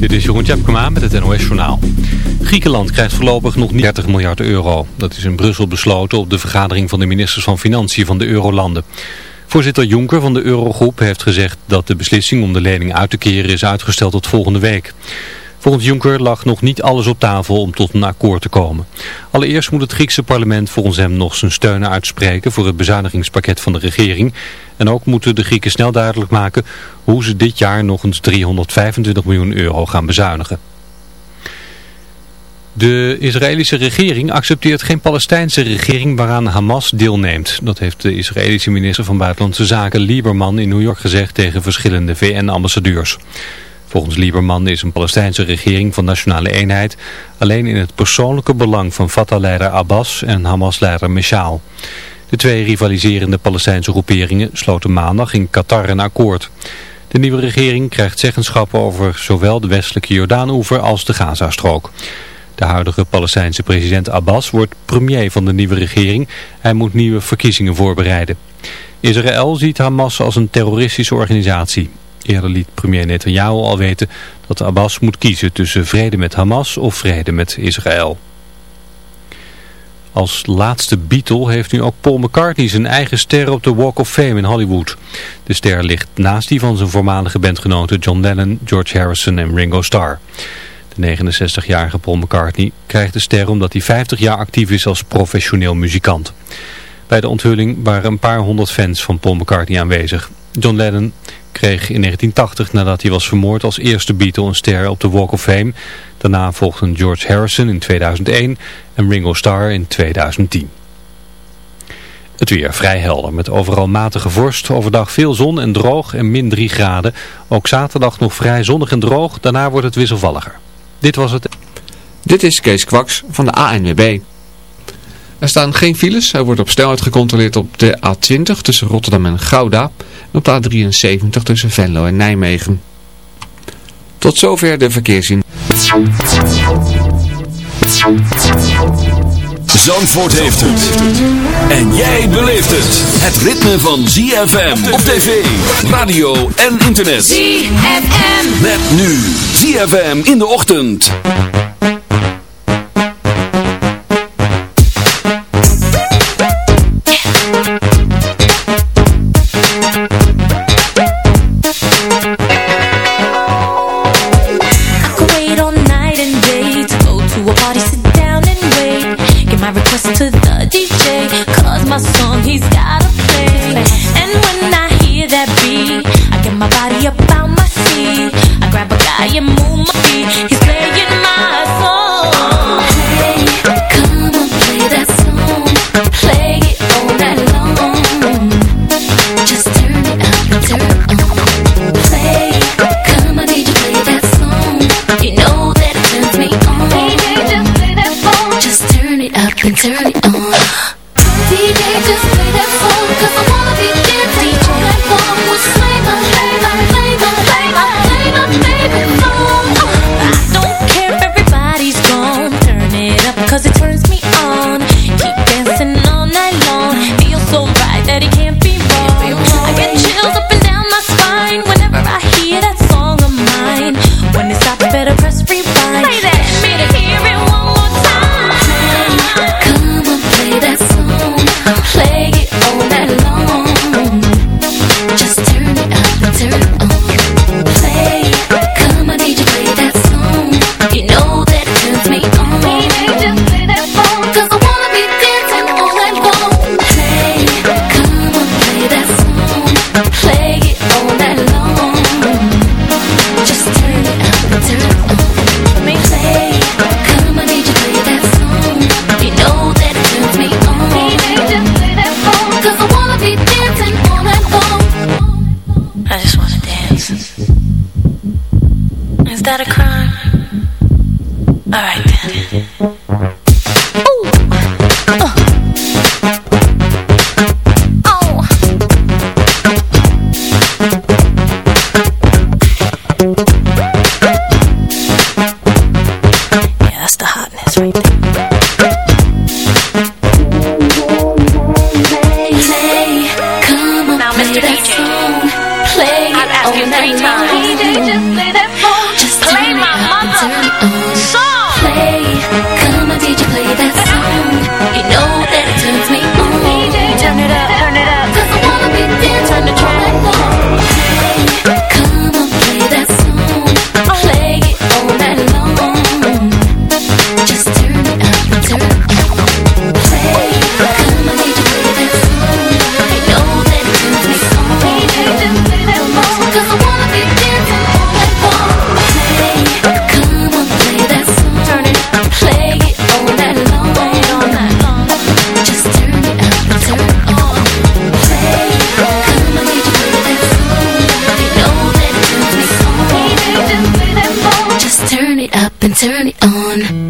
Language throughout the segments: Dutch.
Dit is Jeroen Tjepkema met het NOS Journaal. Griekenland krijgt voorlopig nog niet 30 miljard euro. Dat is in Brussel besloten op de vergadering van de ministers van Financiën van de Eurolanden. Voorzitter Juncker van de Eurogroep heeft gezegd dat de beslissing om de lening uit te keren is uitgesteld tot volgende week. Volgens Juncker lag nog niet alles op tafel om tot een akkoord te komen. Allereerst moet het Griekse parlement volgens hem nog zijn steun uitspreken voor het bezuinigingspakket van de regering. En ook moeten de Grieken snel duidelijk maken hoe ze dit jaar nog eens 325 miljoen euro gaan bezuinigen. De Israëlische regering accepteert geen Palestijnse regering waaraan Hamas deelneemt. Dat heeft de Israëlische minister van Buitenlandse Zaken Lieberman in New York gezegd tegen verschillende VN-ambassadeurs. Volgens Lieberman is een Palestijnse regering van nationale eenheid alleen in het persoonlijke belang van Fatah-leider Abbas en Hamas-leider Meshaal. De twee rivaliserende Palestijnse groeperingen sloten maandag in Qatar een akkoord. De nieuwe regering krijgt zeggenschap over zowel de westelijke Jordaanoever als de Gazastrook. De huidige Palestijnse president Abbas wordt premier van de nieuwe regering. Hij moet nieuwe verkiezingen voorbereiden. Israël ziet Hamas als een terroristische organisatie. Eerder liet premier Netanyahu al weten dat Abbas moet kiezen tussen vrede met Hamas of vrede met Israël. Als laatste Beatle heeft nu ook Paul McCartney zijn eigen ster op de Walk of Fame in Hollywood. De ster ligt naast die van zijn voormalige bandgenoten John Lennon, George Harrison en Ringo Starr. De 69-jarige Paul McCartney krijgt de ster omdat hij 50 jaar actief is als professioneel muzikant. Bij de onthulling waren een paar honderd fans van Paul McCartney aanwezig. John Lennon kreeg in 1980 nadat hij was vermoord als eerste Beatle een ster op de Walk of Fame. Daarna volgden George Harrison in 2001 en Ringo Starr in 2010. Het weer vrij helder met overal matige vorst. Overdag veel zon en droog en min 3 graden. Ook zaterdag nog vrij zonnig en droog. Daarna wordt het wisselvalliger. Dit was het. Dit is Kees Kwaks van de ANWB. Er staan geen files. Er wordt op snelheid gecontroleerd op de A20 tussen Rotterdam en Gouda. En op de A73 tussen Venlo en Nijmegen. Tot zover de verkeerszien. Zandvoort heeft het. En jij beleeft het. Het ritme van ZFM op tv, radio en internet. ZFM. Met nu ZFM in de ochtend. Turn it on.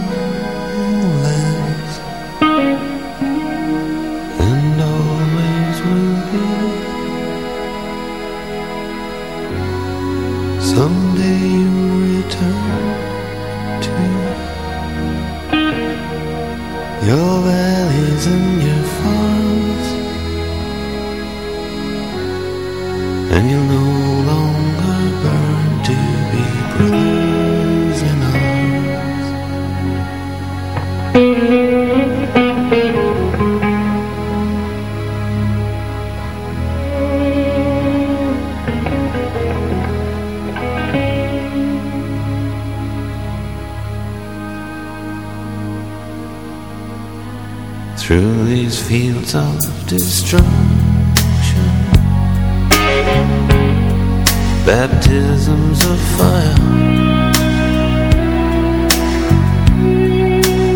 baptisms of fire.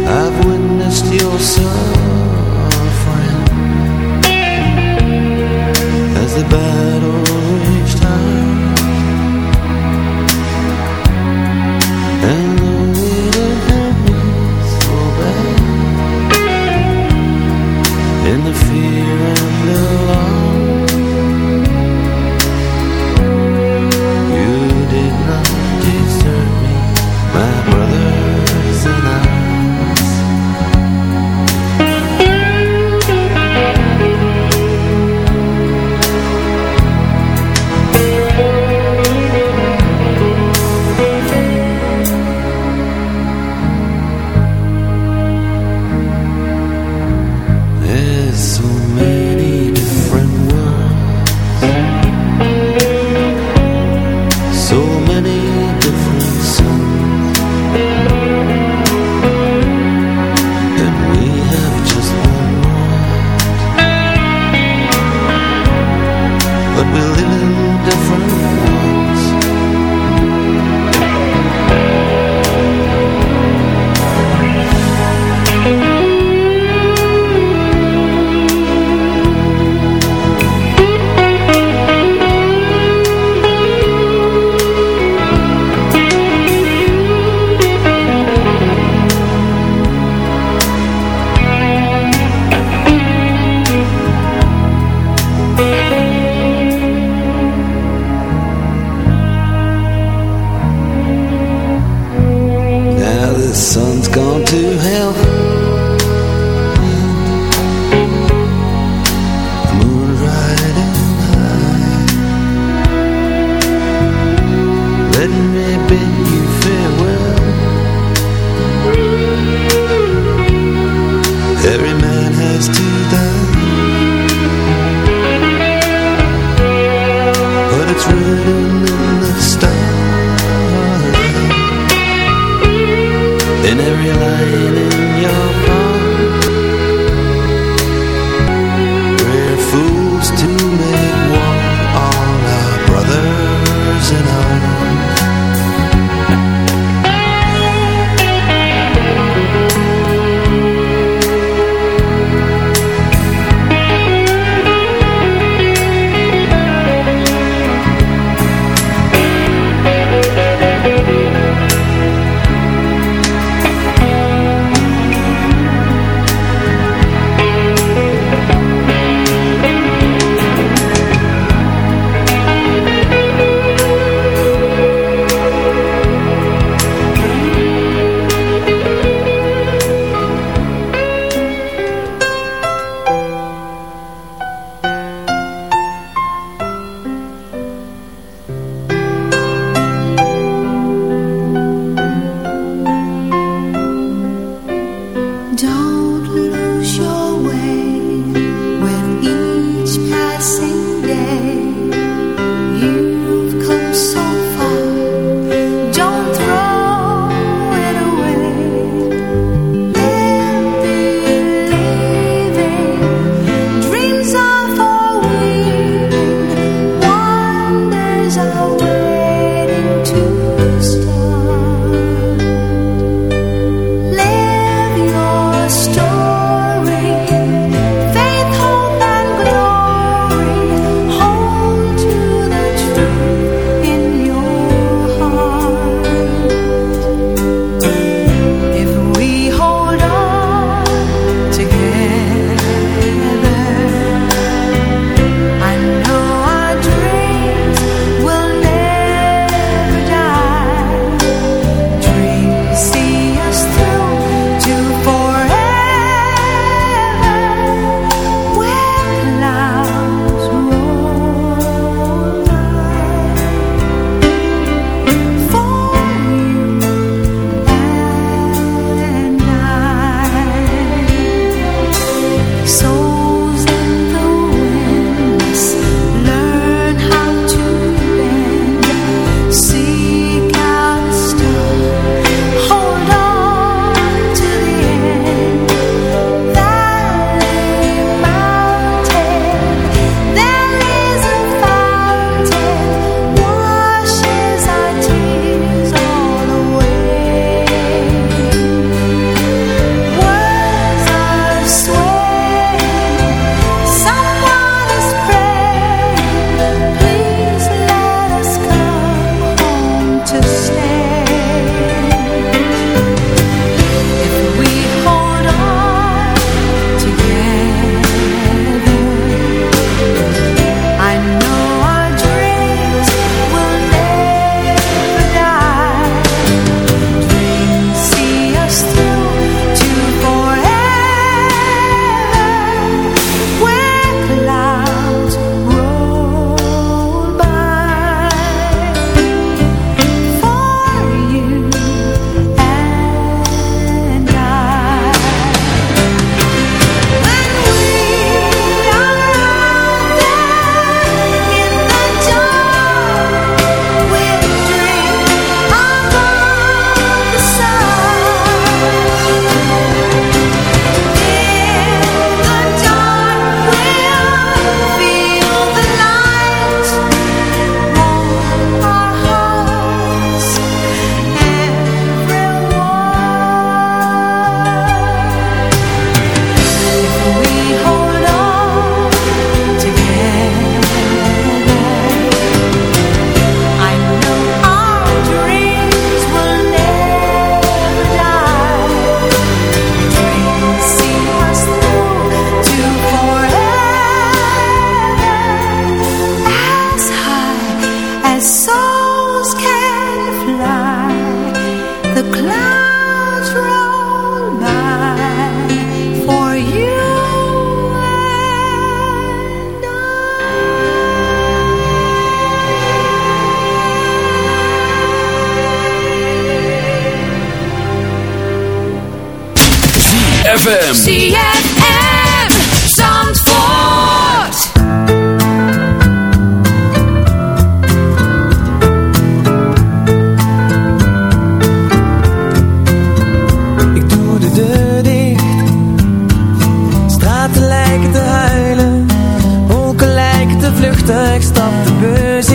I've witnessed your suffering as the it's gone too Ik stap de bus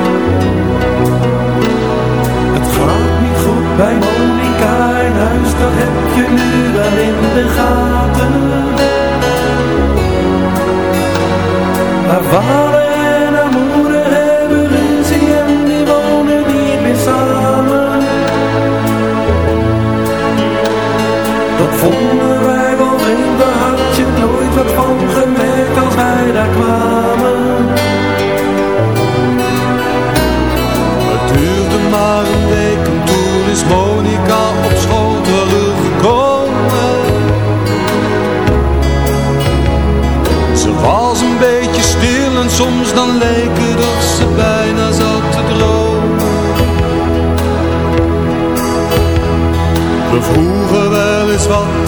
Bij Monica in huis, dat heb je nu wel in de gaten. Haar vader en haar moeder hebben ruzie en die wonen niet meer samen. Dat vonden wij wel vreemd,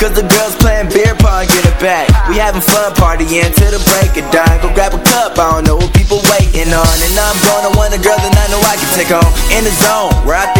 Cause the girls playing beer pong, get it back. We having fun partying till the break of dawn. Go grab a cup, I don't know what people waiting on. And I'm gonna want a girl that I know I can take home. In the zone, where I think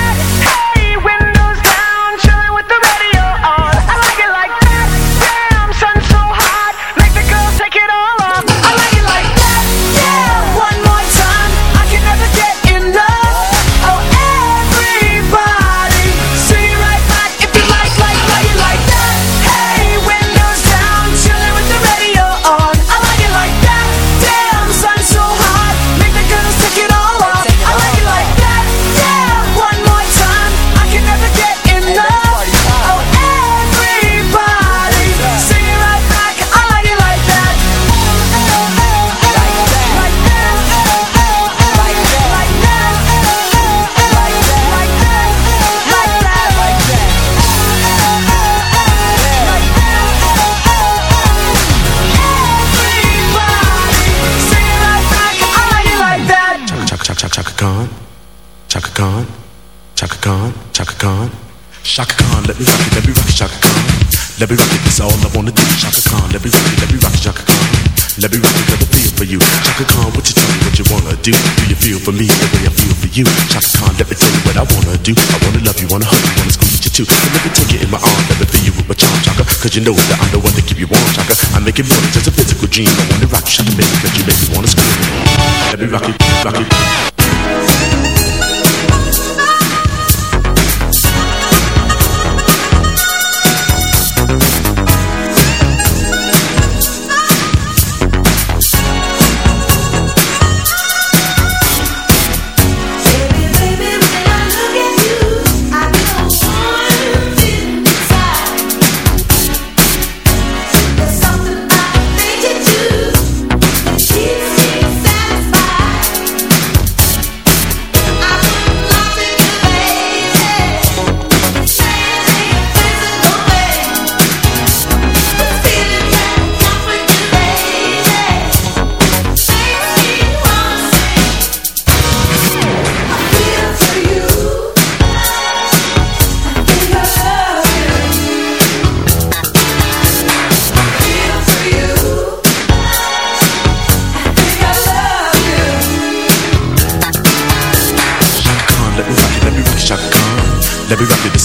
Chaka Khan, Chaka Khan, Chaka Khan. Let me rock it, let me rock it, Chaka Khan. Let me rock it, that's all I wanna do. Chaka Khan, let me rock it, let me rock it, Chaka Khan. Let me rock it, cause I feel for you. Chaka Khan, what you me what you wanna do? Do you feel for me the way I feel for you? Chaka Khan, let me tell you what I wanna do. I wanna love you, wanna hug you, wanna squeeze you too. So let me take it in my arms, let me feel you with my charm, Chaka. Cause you know that I'm the one to keep you warm, Chaka. I make it more than just a physical dream. I wanna rock you, Chaka, make it, you, make me wanna scream. Let me rock it, rock it.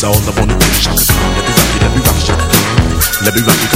all up on the beach. Let me rock let me rock you, let me rock.